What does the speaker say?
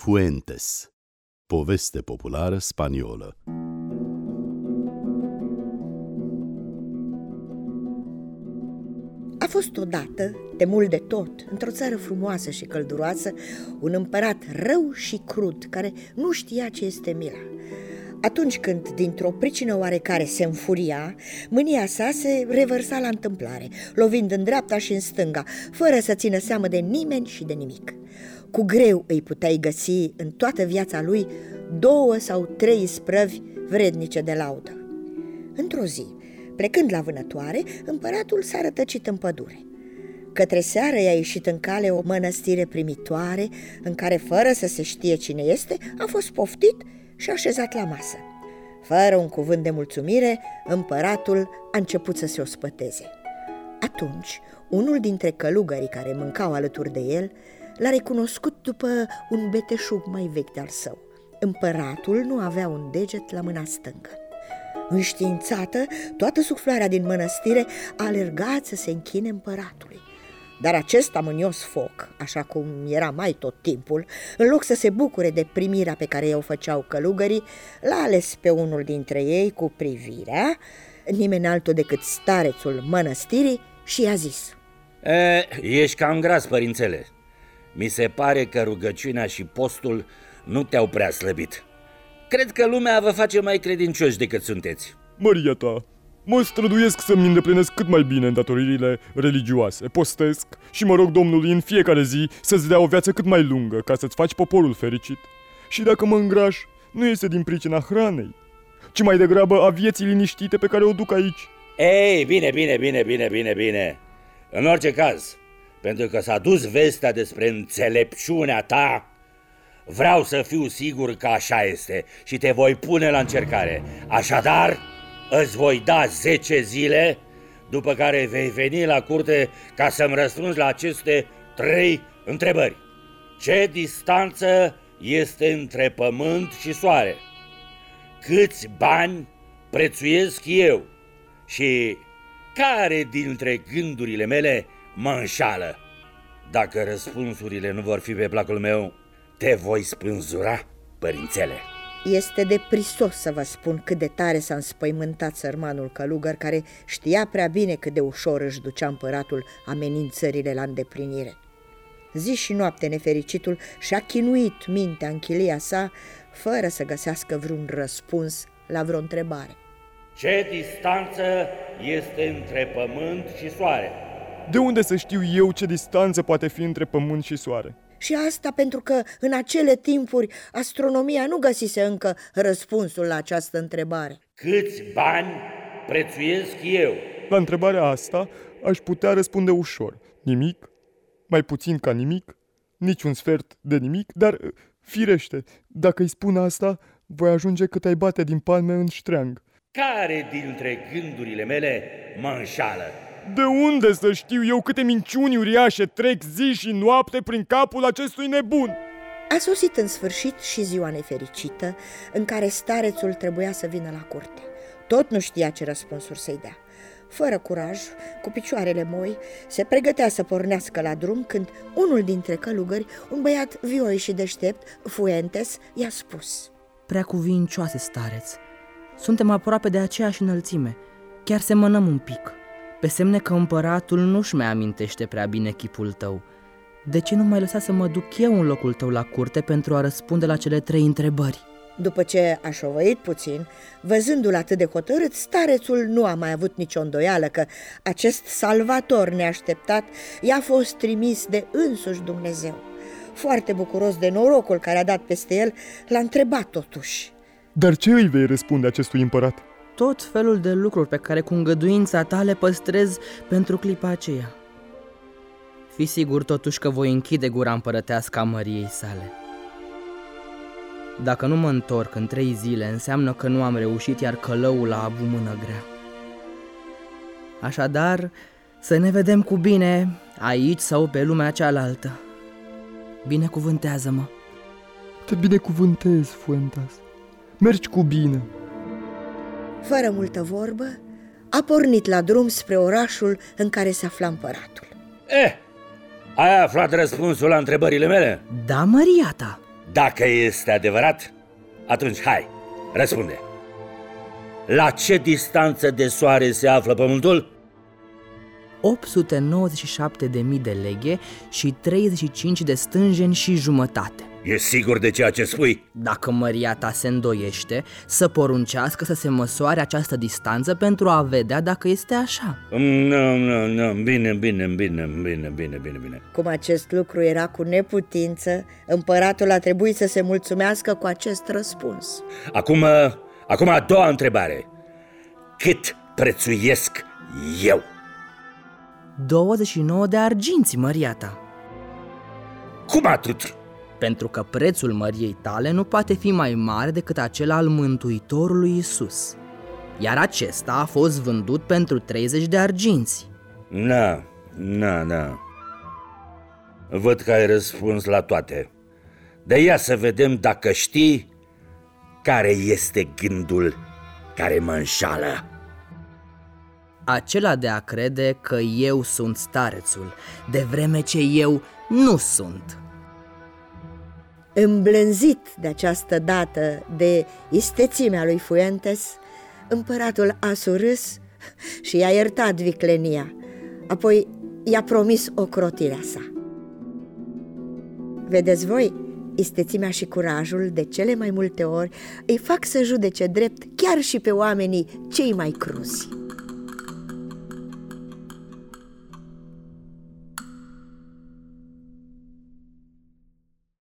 Fuentes Poveste populară spaniolă A fost odată, de mult de tot, într-o țară frumoasă și călduroasă, un împărat rău și crud, care nu știa ce este mila. Atunci când, dintr-o pricină oarecare, se înfuria, mânia sa se revărsa la întâmplare, lovind în dreapta și în stânga, fără să țină seamă de nimeni și de nimic. Cu greu îi puteai găsi în toată viața lui două sau trei sprăvi vrednice de laudă. Într-o zi, plecând la vânătoare, împăratul s-a rătăcit în pădure. Către seară i-a ieșit în cale o mănăstire primitoare, în care, fără să se știe cine este, a fost poftit și așezat la masă. Fără un cuvânt de mulțumire, împăratul a început să se ospăteze. Atunci, unul dintre călugării care mâncau alături de el l-a recunoscut după un beteșug mai vechi de-al său. Împăratul nu avea un deget la mâna stângă. Înștiințată, toată suflarea din mănăstire a alergat să se închine împăratului. Dar acest amânios foc, așa cum era mai tot timpul, în loc să se bucure de primirea pe care o făceau călugării, l-a ales pe unul dintre ei cu privirea, nimeni altul decât starețul mănăstirii, și i-a zis e, Ești cam gras, părințele. Mi se pare că rugăciunea și postul nu te-au prea slăbit. Cred că lumea vă face mai credincioși decât sunteți. Măria ta, mă străduiesc să-mi îndeplinesc cât mai bine îndatoririle religioase. Postesc și mă rog Domnului în fiecare zi să-ți dea o viață cât mai lungă ca să-ți faci poporul fericit. Și dacă mă îngraș, nu este din pricina hranei, ci mai degrabă a vieții liniștite pe care o duc aici. Ei, bine, bine, bine, bine, bine, bine. În orice caz, pentru că s-a dus vestea despre înțelepciunea ta, vreau să fiu sigur că așa este și te voi pune la încercare. Așadar, îți voi da 10 zile, după care vei veni la curte ca să-mi răspunzi la aceste trei întrebări. Ce distanță este între pământ și soare? Câți bani prețuiesc eu? Și care dintre gândurile mele mă înșală? Dacă răspunsurile nu vor fi pe placul meu, te voi spânzura, părințele. Este de prisos să vă spun cât de tare s-a înspăimântat sărmanul călugăr care știa prea bine cât de ușor își ducea împăratul amenințările la îndeplinire. Zi și noapte nefericitul și-a chinuit mintea în chilia sa fără să găsească vreun răspuns la vreo întrebare. Ce distanță este între pământ și soare? De unde să știu eu ce distanță poate fi între pământ și soare? Și asta pentru că în acele timpuri astronomia nu găsise încă răspunsul la această întrebare. Câți bani prețuiesc eu? La întrebarea asta aș putea răspunde ușor. Nimic, mai puțin ca nimic, niciun sfert de nimic, dar firește, dacă îi spun asta, voi ajunge cât ai bate din palme în ștreang. Care dintre gândurile mele mă înșală? De unde să știu eu câte minciuni uriașe trec zi și noapte prin capul acestui nebun? A sosit în sfârșit și ziua nefericită în care starețul trebuia să vină la curte. Tot nu știa ce răspunsuri să-i dea. Fără curaj, cu picioarele moi, se pregătea să pornească la drum când unul dintre călugări, un băiat vioi și deștept, Fuentes, i-a spus Prea cuvincioase stareț, suntem aproape de aceeași înălțime, chiar semănăm un pic. Pe semne că împăratul nu-și mai amintește prea bine chipul tău. De ce nu mai lăsa să mă duc eu în locul tău la curte pentru a răspunde la cele trei întrebări? După ce aș șovăit puțin, văzându-l atât de hotărât, starețul nu a mai avut nicio îndoială că acest salvator neașteptat i-a fost trimis de însuși Dumnezeu. Foarte bucuros de norocul care a dat peste el, l-a întrebat totuși. Dar ce îi vei răspunde acestui împărat? Tot felul de lucruri pe care cu îngăduința ta le păstrez pentru clipa aceea. Fi sigur totuși că voi închide gura împărătească a măriei sale. Dacă nu mă întorc în trei zile, înseamnă că nu am reușit, iar călăul a avut mână grea. Așadar, să ne vedem cu bine, aici sau pe lumea cealaltă. Binecuvântează-mă! Te binecuvântez, Fuentas. Mergi cu bine! Fără multă vorbă, a pornit la drum spre orașul în care se afla împăratul. Eh, ai aflat răspunsul la întrebările mele? Da, Maria ta. Dacă este adevărat, atunci hai, răspunde. La ce distanță de soare se află pământul? 897.000 de leghe și 35 de stânjeni și jumătate. E sigur de ceea ce spui? Dacă măria ta se îndoiește, să poruncească să se măsoare această distanță pentru a vedea dacă este așa. Nu, nu, nu, bine, bine, bine, bine, bine, bine, bine. Cum acest lucru era cu neputință, împăratul a trebuit să se mulțumească cu acest răspuns. Acum, acum a doua întrebare. Cât prețuiesc eu? 29 de arginți, măria ta. Cum atât? Pentru că prețul măriei tale nu poate fi mai mare decât acela al Mântuitorului Isus. Iar acesta a fost vândut pentru 30 de arginți. Na, na, na. Văd că ai răspuns la toate. De ia să vedem dacă știi care este gândul care mă înșală. Acela de a crede că eu sunt starețul, de vreme ce eu nu sunt. Îmblânzit de această dată de istețimea lui Fuentes, împăratul a surâs și i-a iertat viclenia, apoi i-a promis ocrotirea sa. Vedeți voi, istețimea și curajul de cele mai multe ori îi fac să judece drept chiar și pe oamenii cei mai cruzi.